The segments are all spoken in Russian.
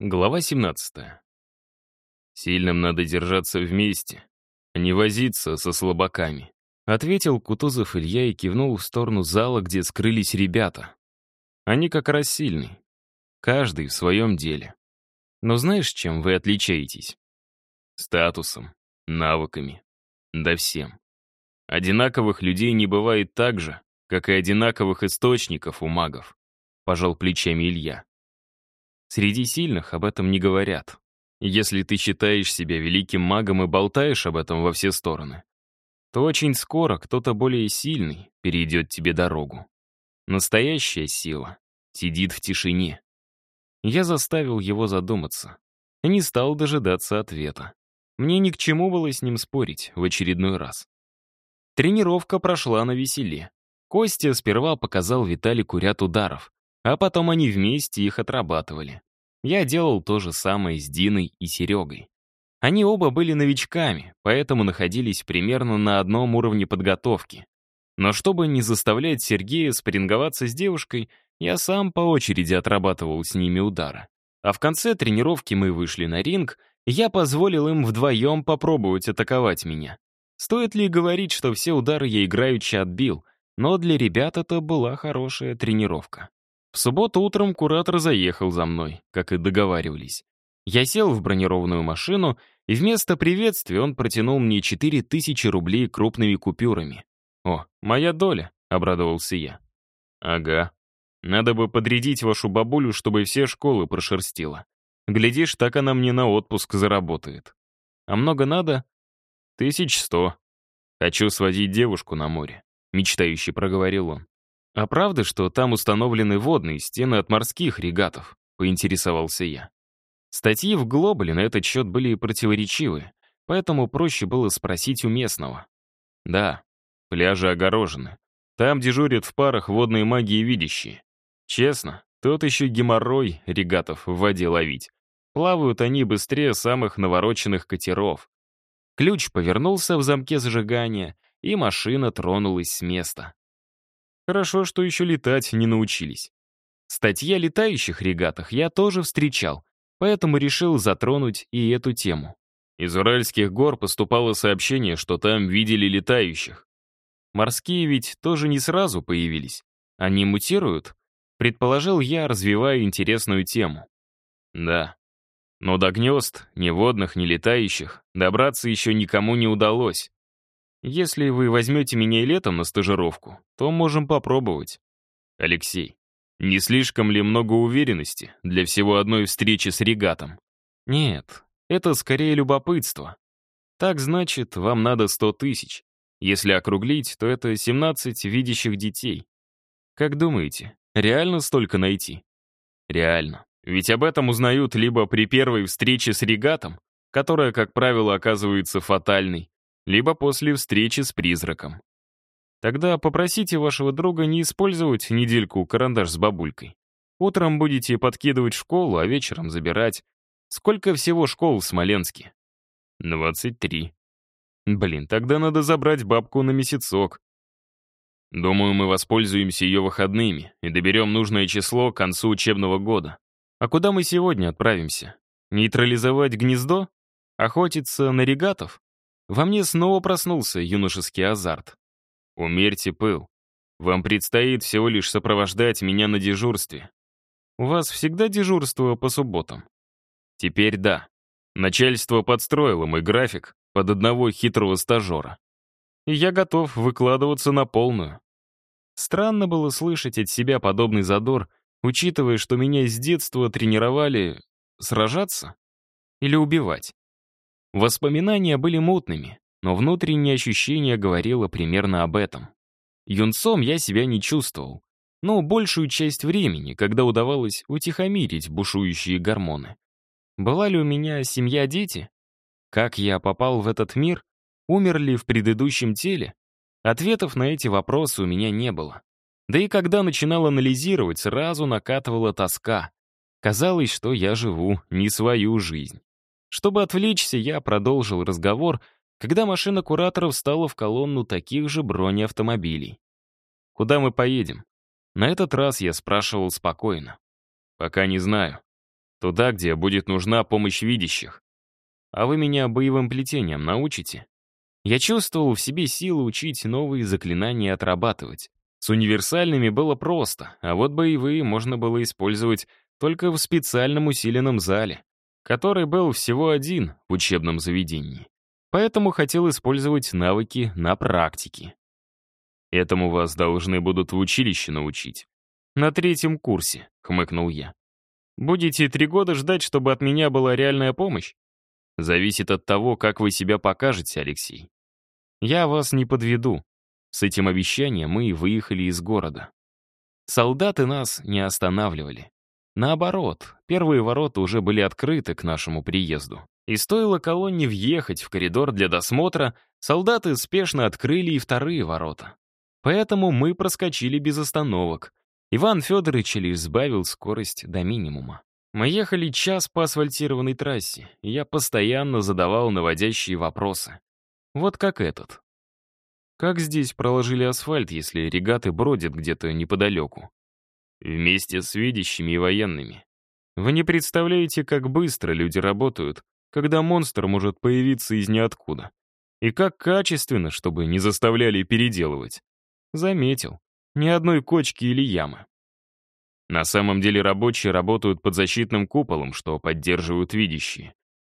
Глава 17. «Сильным надо держаться вместе, а не возиться со слабаками», ответил Кутузов Илья и кивнул в сторону зала, где скрылись ребята. «Они как раз сильны. Каждый в своем деле. Но знаешь, чем вы отличаетесь? Статусом, навыками, да всем. Одинаковых людей не бывает так же, как и одинаковых источников у магов», пожал плечами Илья. Среди сильных об этом не говорят. Если ты считаешь себя великим магом и болтаешь об этом во все стороны, то очень скоро кто-то более сильный перейдет тебе дорогу. Настоящая сила сидит в тишине. Я заставил его задуматься. Не стал дожидаться ответа. Мне ни к чему было с ним спорить в очередной раз. Тренировка прошла на веселе. Костя сперва показал Виталику ряд ударов, а потом они вместе их отрабатывали. Я делал то же самое с Диной и Серегой. Они оба были новичками, поэтому находились примерно на одном уровне подготовки. Но чтобы не заставлять Сергея спарринговаться с девушкой, я сам по очереди отрабатывал с ними удары. А в конце тренировки мы вышли на ринг, я позволил им вдвоем попробовать атаковать меня. Стоит ли говорить, что все удары я играючи отбил, но для ребят это была хорошая тренировка. В субботу утром куратор заехал за мной, как и договаривались. Я сел в бронированную машину, и вместо приветствия он протянул мне 4000 рублей крупными купюрами. «О, моя доля», — обрадовался я. «Ага. Надо бы подрядить вашу бабулю, чтобы все школы прошерстила. Глядишь, так она мне на отпуск заработает. А много надо? Тысяч сто. Хочу сводить девушку на море», — мечтающе проговорил он. «А правда, что там установлены водные стены от морских регатов?» — поинтересовался я. Статьи в «Глобале» на этот счет были противоречивы, поэтому проще было спросить у местного. «Да, пляжи огорожены. Там дежурят в парах водные маги и видящие. Честно, тот еще геморрой регатов в воде ловить. Плавают они быстрее самых навороченных катеров. Ключ повернулся в замке зажигания, и машина тронулась с места. Хорошо, что еще летать не научились. Статьи о летающих регатах я тоже встречал, поэтому решил затронуть и эту тему. Из Уральских гор поступало сообщение, что там видели летающих. Морские ведь тоже не сразу появились. Они мутируют? Предположил я, развивая интересную тему. Да. Но до гнезд, ни водных, ни летающих, добраться еще никому не удалось. Если вы возьмете меня и летом на стажировку, то можем попробовать. Алексей, не слишком ли много уверенности для всего одной встречи с регатом? Нет, это скорее любопытство. Так значит, вам надо 100 тысяч. Если округлить, то это 17 видящих детей. Как думаете, реально столько найти? Реально. Ведь об этом узнают либо при первой встрече с регатом, которая, как правило, оказывается фатальной, либо после встречи с призраком. Тогда попросите вашего друга не использовать недельку карандаш с бабулькой. Утром будете подкидывать в школу, а вечером забирать. Сколько всего школ в Смоленске? 23. Блин, тогда надо забрать бабку на месяцок. Думаю, мы воспользуемся ее выходными и доберем нужное число к концу учебного года. А куда мы сегодня отправимся? Нейтрализовать гнездо? Охотиться на регатов? Во мне снова проснулся юношеский азарт. «Умерьте пыл. Вам предстоит всего лишь сопровождать меня на дежурстве. У вас всегда дежурство по субботам?» «Теперь да. Начальство подстроило мой график под одного хитрого стажера. Я готов выкладываться на полную». Странно было слышать от себя подобный задор, учитывая, что меня с детства тренировали сражаться или убивать. Воспоминания были мутными, но внутреннее ощущение говорило примерно об этом. Юнцом я себя не чувствовал, но большую часть времени, когда удавалось утихомирить бушующие гормоны. Была ли у меня семья-дети? Как я попал в этот мир? Умер ли в предыдущем теле? Ответов на эти вопросы у меня не было. Да и когда начинал анализировать, сразу накатывала тоска. Казалось, что я живу не свою жизнь. Чтобы отвлечься, я продолжил разговор, когда машина кураторов встала в колонну таких же бронеавтомобилей. «Куда мы поедем?» На этот раз я спрашивал спокойно. «Пока не знаю. Туда, где будет нужна помощь видящих. А вы меня боевым плетением научите? Я чувствовал в себе силы учить новые заклинания отрабатывать. С универсальными было просто, а вот боевые можно было использовать только в специальном усиленном зале, который был всего один в учебном заведении. Поэтому хотел использовать навыки на практике. Этому вас должны будут в училище научить. На третьем курсе, хмыкнул я. Будете три года ждать, чтобы от меня была реальная помощь? Зависит от того, как вы себя покажете, Алексей. Я вас не подведу. С этим обещанием мы и выехали из города. Солдаты нас не останавливали. Наоборот, первые ворота уже были открыты к нашему приезду. И стоило колонне въехать в коридор для досмотра, солдаты спешно открыли и вторые ворота. Поэтому мы проскочили без остановок. Иван Федорович лишь сбавил скорость до минимума. Мы ехали час по асфальтированной трассе, и я постоянно задавал наводящие вопросы. Вот как этот. Как здесь проложили асфальт, если регаты бродят где-то неподалеку? Вместе с видящими и военными. Вы не представляете, как быстро люди работают, когда монстр может появиться из ниоткуда. И как качественно, чтобы не заставляли переделывать. Заметил. Ни одной кочки или ямы. На самом деле рабочие работают под защитным куполом, что поддерживают видящие.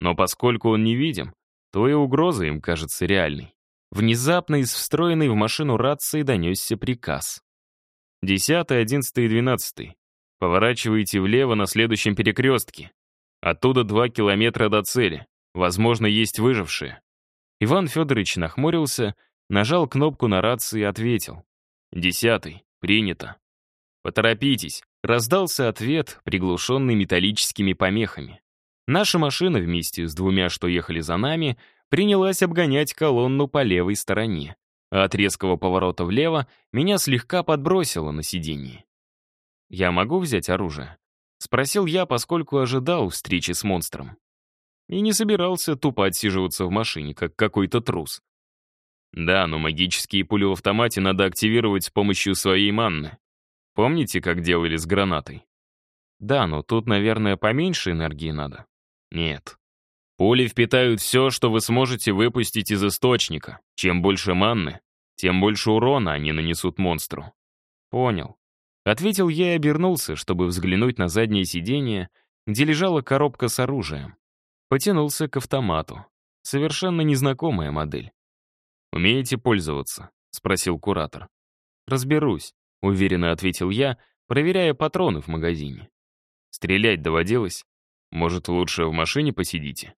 Но поскольку он невидим, то и угроза им кажется реальной. Внезапно из встроенной в машину рации донесся приказ. «Десятый, одиннадцатый и двенадцатый. Поворачивайте влево на следующем перекрестке. Оттуда два километра до цели. Возможно, есть выжившие». Иван Федорович нахмурился, нажал кнопку на рации и ответил. «Десятый. Принято». «Поторопитесь», — раздался ответ, приглушенный металлическими помехами. Наша машина вместе с двумя, что ехали за нами, принялась обгонять колонну по левой стороне, а от резкого поворота влево меня слегка подбросило на сиденье. «Я могу взять оружие?» — спросил я, поскольку ожидал встречи с монстром. И не собирался тупо отсиживаться в машине, как какой-то трус. Да, но магические пули в автомате надо активировать с помощью своей манны. Помните, как делали с гранатой? Да, но тут, наверное, поменьше энергии надо. Нет. Пули впитают все, что вы сможете выпустить из источника. Чем больше манны, тем больше урона они нанесут монстру. Понял. Ответил я и обернулся, чтобы взглянуть на заднее сиденье, где лежала коробка с оружием. Потянулся к автомату. Совершенно незнакомая модель. «Умеете пользоваться?» — спросил куратор. «Разберусь», — уверенно ответил я, проверяя патроны в магазине. «Стрелять доводилось? Может, лучше в машине посидите?»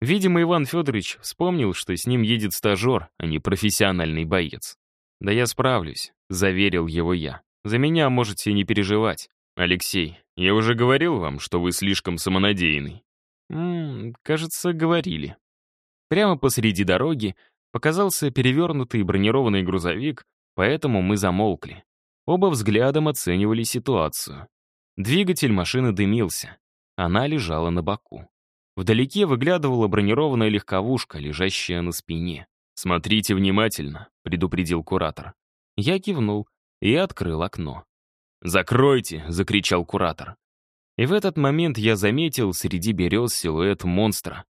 Видимо, Иван Федорович вспомнил, что с ним едет стажер, а не профессиональный боец. «Да я справлюсь», — заверил его я. «За меня можете не переживать. Алексей, я уже говорил вам, что вы слишком самонадеянный». «Ммм, кажется, говорили». Прямо посреди дороги показался перевернутый бронированный грузовик, поэтому мы замолкли. Оба взглядом оценивали ситуацию. Двигатель машины дымился. Она лежала на боку. Вдалеке выглядывала бронированная легковушка, лежащая на спине. «Смотрите внимательно», — предупредил куратор. Я кивнул и открыл окно. «Закройте!» — закричал куратор. И в этот момент я заметил среди берез силуэт монстра.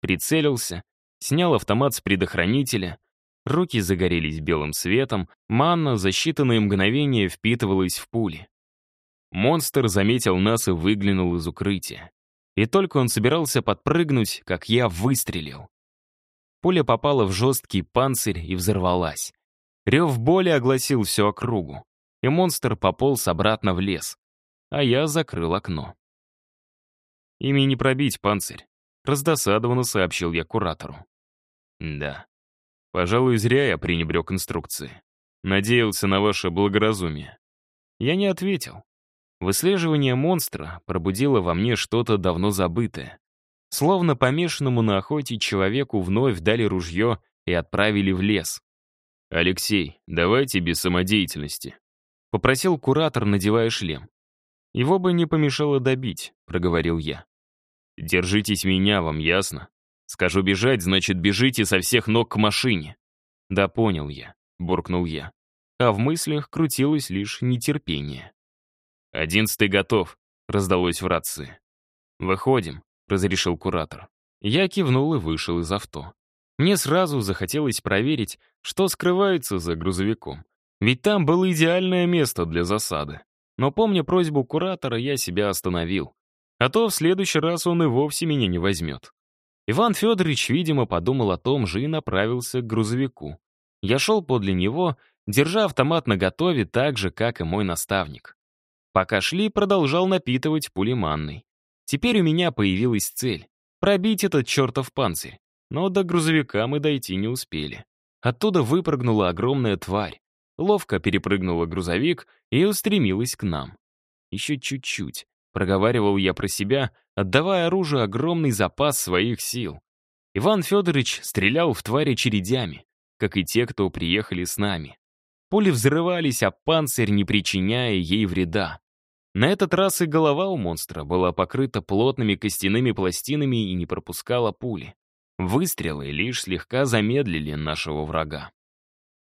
Прицелился, снял автомат с предохранителя, Руки загорелись белым светом, манна за считанные мгновения впитывалась в пули. Монстр заметил нас и выглянул из укрытия. И только он собирался подпрыгнуть, как я выстрелил. Пуля попала в жесткий панцирь и взорвалась. Рев боли огласил всю округу, и монстр пополз обратно в лес, а я закрыл окно. «Ими не пробить панцирь», — раздосадованно сообщил я куратору. «Да, Пожалуй, зря я пренебрег инструкции. Надеялся на ваше благоразумие. Я не ответил. Выслеживание монстра пробудило во мне что-то давно забытое. Словно помешанному на охоте человеку вновь дали ружье и отправили в лес. «Алексей, давайте без самодеятельности», — попросил куратор, надевая шлем. «Его бы не помешало добить», — проговорил я. «Держитесь меня, вам ясно?» Скажу бежать, значит, бежите со всех ног к машине. Да понял я, буркнул я. А в мыслях крутилось лишь нетерпение. «Одиннадцатый готов», — раздалось в рации. «Выходим», — разрешил куратор. Я кивнул и вышел из авто. Мне сразу захотелось проверить, что скрывается за грузовиком. Ведь там было идеальное место для засады. Но помня просьбу куратора, я себя остановил. А то в следующий раз он и вовсе меня не возьмет. Иван Федорович, видимо, подумал о том же и направился к грузовику. Я шел подле него, держа автомат наготове так же, как и мой наставник. Пока шли, продолжал напитывать пулеманной. Теперь у меня появилась цель — пробить этот чертов панцирь. Но до грузовика мы дойти не успели. Оттуда выпрыгнула огромная тварь, ловко перепрыгнула грузовик и устремилась к нам. Еще чуть-чуть, проговаривал я про себя, отдавая оружию огромный запас своих сил. Иван Федорович стрелял в твари чередями, как и те, кто приехали с нами. Пули взрывались, а панцирь не причиняя ей вреда. На этот раз и голова у монстра была покрыта плотными костяными пластинами и не пропускала пули. Выстрелы лишь слегка замедлили нашего врага.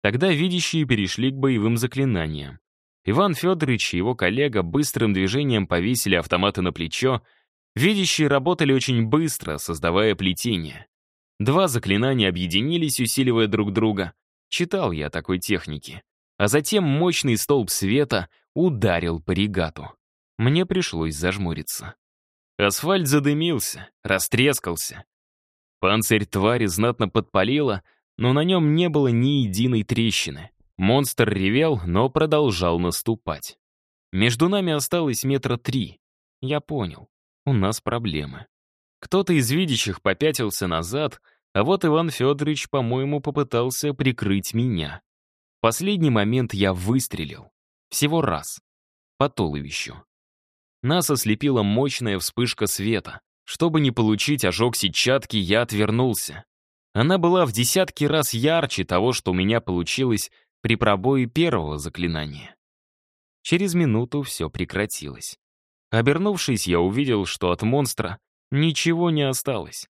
Тогда видящие перешли к боевым заклинаниям. Иван Федорович и его коллега быстрым движением повесили автоматы на плечо. Видящие работали очень быстро, создавая плетение. Два заклинания объединились, усиливая друг друга. Читал я такой техники. А затем мощный столб света ударил по регату. Мне пришлось зажмуриться. Асфальт задымился, растрескался. Панцирь твари знатно подпалило, но на нем не было ни единой трещины. Монстр ревел, но продолжал наступать. Между нами осталось метра три. Я понял, у нас проблемы. Кто-то из видящих попятился назад, а вот Иван Федорович, по-моему, попытался прикрыть меня. Последний момент я выстрелил. Всего раз. По туловищу. Нас ослепила мощная вспышка света. Чтобы не получить ожог сетчатки, я отвернулся. Она была в десятки раз ярче того, что у меня получилось при пробое первого заклинания. Через минуту все прекратилось. Обернувшись, я увидел, что от монстра ничего не осталось.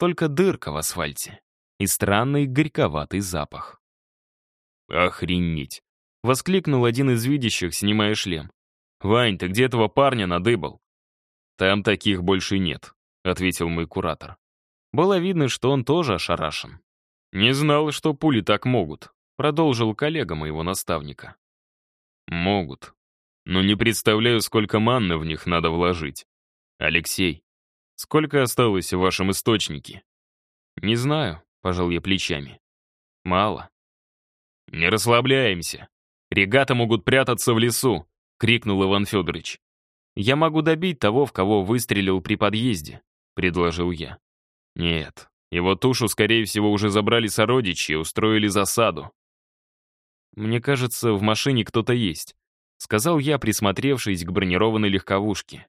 Только дырка в асфальте и странный горьковатый запах. «Охренеть!» — воскликнул один из видящих, снимая шлем. «Вань, ты где этого парня надыбал?» «Там таких больше нет», — ответил мой куратор. Было видно, что он тоже ошарашен. «Не знал, что пули так могут», — продолжил коллега моего наставника. «Могут. Но не представляю, сколько манны в них надо вложить. Алексей, сколько осталось в вашем источнике?» «Не знаю», — пожал я плечами. «Мало». «Не расслабляемся. Регаты могут прятаться в лесу», — крикнул Иван Федорович. «Я могу добить того, в кого выстрелил при подъезде», — предложил я. Нет, его тушу, скорее всего, уже забрали сородичи и устроили засаду. «Мне кажется, в машине кто-то есть», — сказал я, присмотревшись к бронированной легковушке.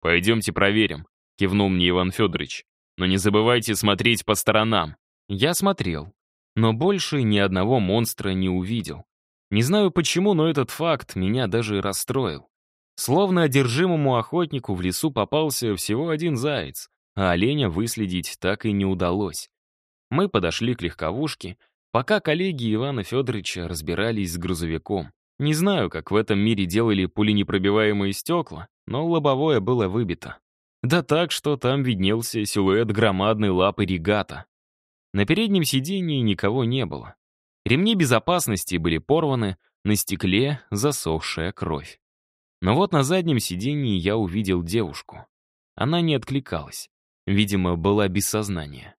«Пойдемте проверим», — кивнул мне Иван Федорович. «Но не забывайте смотреть по сторонам». Я смотрел, но больше ни одного монстра не увидел. Не знаю почему, но этот факт меня даже расстроил. Словно одержимому охотнику в лесу попался всего один заяц, а оленя выследить так и не удалось. Мы подошли к легковушке, пока коллеги Ивана Федоровича разбирались с грузовиком. Не знаю, как в этом мире делали пуленепробиваемые стекла, но лобовое было выбито. Да так, что там виднелся силуэт громадной лапы регата. На переднем сидении никого не было. Ремни безопасности были порваны, на стекле засохшая кровь. Но вот на заднем сидении я увидел девушку. Она не откликалась. Видимо, была без сознания.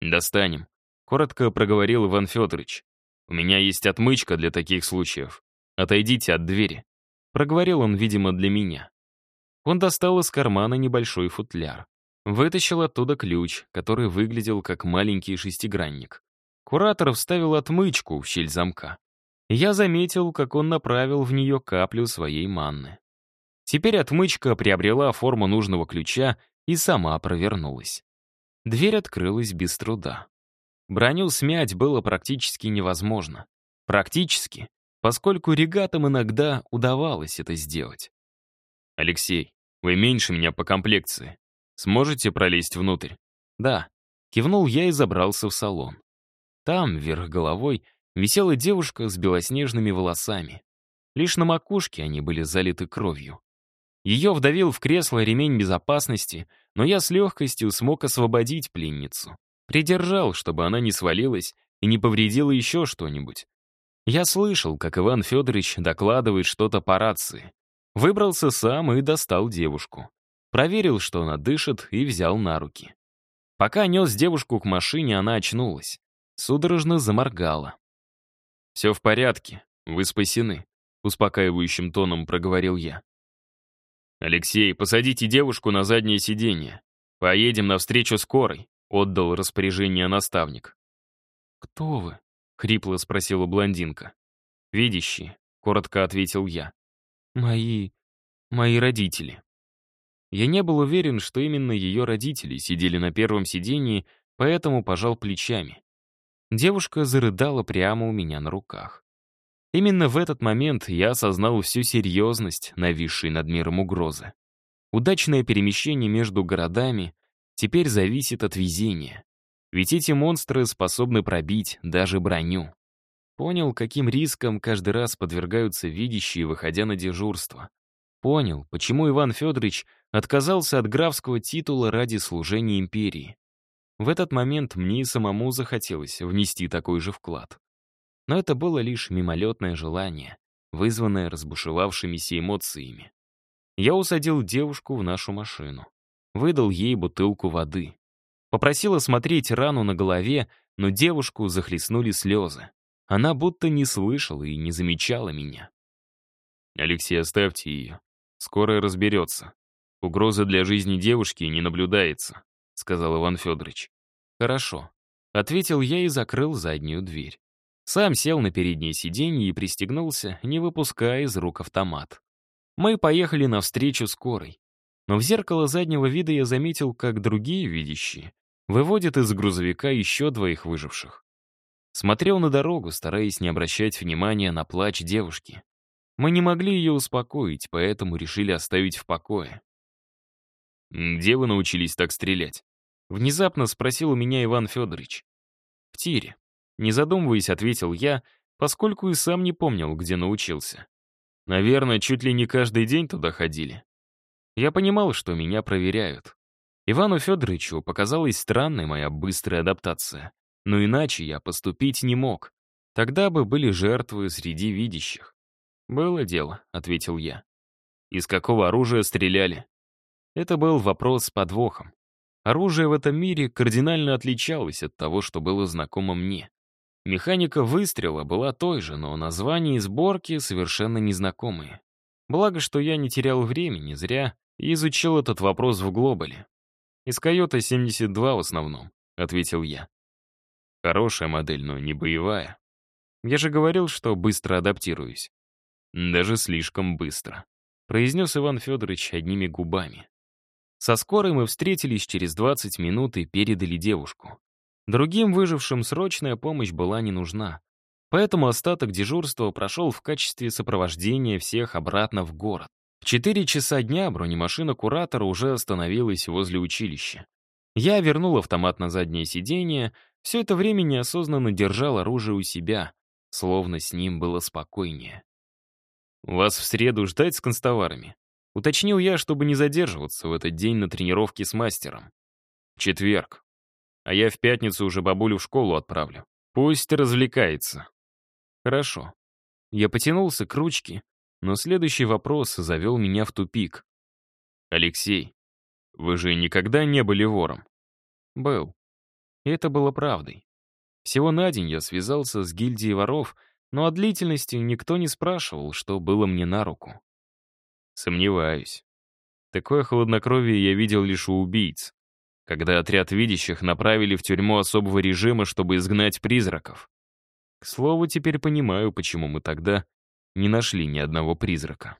«Достанем», — коротко проговорил Иван Федорович. «У меня есть отмычка для таких случаев. Отойдите от двери», — проговорил он, видимо, для меня. Он достал из кармана небольшой футляр. Вытащил оттуда ключ, который выглядел как маленький шестигранник. Куратор вставил отмычку в щель замка. Я заметил, как он направил в нее каплю своей манны. Теперь отмычка приобрела форму нужного ключа и сама провернулась. Дверь открылась без труда. Броню смять было практически невозможно. Практически, поскольку регатам иногда удавалось это сделать. «Алексей, вы меньше меня по комплекции. Сможете пролезть внутрь?» «Да», — кивнул я и забрался в салон. Там, вверх головой, висела девушка с белоснежными волосами. Лишь на макушке они были залиты кровью. Ее вдавил в кресло ремень безопасности, но я с легкостью смог освободить пленницу. Придержал, чтобы она не свалилась и не повредила еще что-нибудь. Я слышал, как Иван Федорович докладывает что-то по рации. Выбрался сам и достал девушку. Проверил, что она дышит, и взял на руки. Пока нес девушку к машине, она очнулась. Судорожно заморгала. «Все в порядке, вы спасены», — успокаивающим тоном проговорил я. «Алексей, посадите девушку на заднее сиденье. Поедем навстречу скорой», — отдал распоряжение наставник. «Кто вы?» — хрипло спросила блондинка. «Видящие», — коротко ответил я. «Мои... мои родители». Я не был уверен, что именно ее родители сидели на первом сидении, поэтому пожал плечами. Девушка зарыдала прямо у меня на руках. Именно в этот момент я осознал всю серьезность нависшей над миром угрозы. Удачное перемещение между городами теперь зависит от везения. Ведь эти монстры способны пробить даже броню. Понял, каким риском каждый раз подвергаются видящие, выходя на дежурство. Понял, почему Иван Федорович отказался от графского титула ради служения империи. В этот момент мне и самому захотелось внести такой же вклад. Но это было лишь мимолетное желание, вызванное разбушевавшимися эмоциями. Я усадил девушку в нашу машину. Выдал ей бутылку воды. Попросил осмотреть рану на голове, но девушку захлестнули слезы. Она будто не слышала и не замечала меня. «Алексей, оставьте ее. Скоро разберется. Угрозы для жизни девушки не наблюдается сказал Иван Федорович. «Хорошо», — ответил я и закрыл заднюю дверь. Сам сел на переднее сиденье и пристегнулся, не выпуская из рук автомат. Мы поехали навстречу скорой. Но в зеркало заднего вида я заметил, как другие видящие выводят из грузовика еще двоих выживших. Смотрел на дорогу, стараясь не обращать внимания на плач девушки. Мы не могли ее успокоить, поэтому решили оставить в покое. «Где вы научились так стрелять?» Внезапно спросил у меня Иван Федорович. «В тире». Не задумываясь, ответил я, поскольку и сам не помнил, где научился. Наверное, чуть ли не каждый день туда ходили. Я понимал, что меня проверяют. Ивану Федоровичу показалась странной моя быстрая адаптация. Но иначе я поступить не мог. Тогда бы были жертвы среди видящих. «Было дело», — ответил я. «Из какого оружия стреляли?» Это был вопрос с подвохом. Оружие в этом мире кардинально отличалось от того, что было знакомо мне. Механика выстрела была той же, но название и сборки совершенно незнакомые. Благо, что я не терял времени зря и изучил этот вопрос в глобале. «Из Койота-72 в основном», — ответил я. «Хорошая модель, но не боевая. Я же говорил, что быстро адаптируюсь». «Даже слишком быстро», — произнес Иван Федорович одними губами. Со скорой мы встретились через 20 минут и передали девушку. Другим выжившим срочная помощь была не нужна. Поэтому остаток дежурства прошел в качестве сопровождения всех обратно в город. В 4 часа дня бронемашина куратора уже остановилась возле училища. Я вернул автомат на заднее сиденье, все это время неосознанно держал оружие у себя, словно с ним было спокойнее. «Вас в среду ждать с констоварами?» Уточнил я, чтобы не задерживаться в этот день на тренировке с мастером. Четверг. А я в пятницу уже бабулю в школу отправлю. Пусть развлекается. Хорошо. Я потянулся к ручке, но следующий вопрос завел меня в тупик. «Алексей, вы же никогда не были вором?» «Был. И это было правдой. Всего на день я связался с гильдией воров, но о длительности никто не спрашивал, что было мне на руку. Сомневаюсь. Такое хладнокровие я видел лишь у убийц, когда отряд видящих направили в тюрьму особого режима, чтобы изгнать призраков. К слову, теперь понимаю, почему мы тогда не нашли ни одного призрака.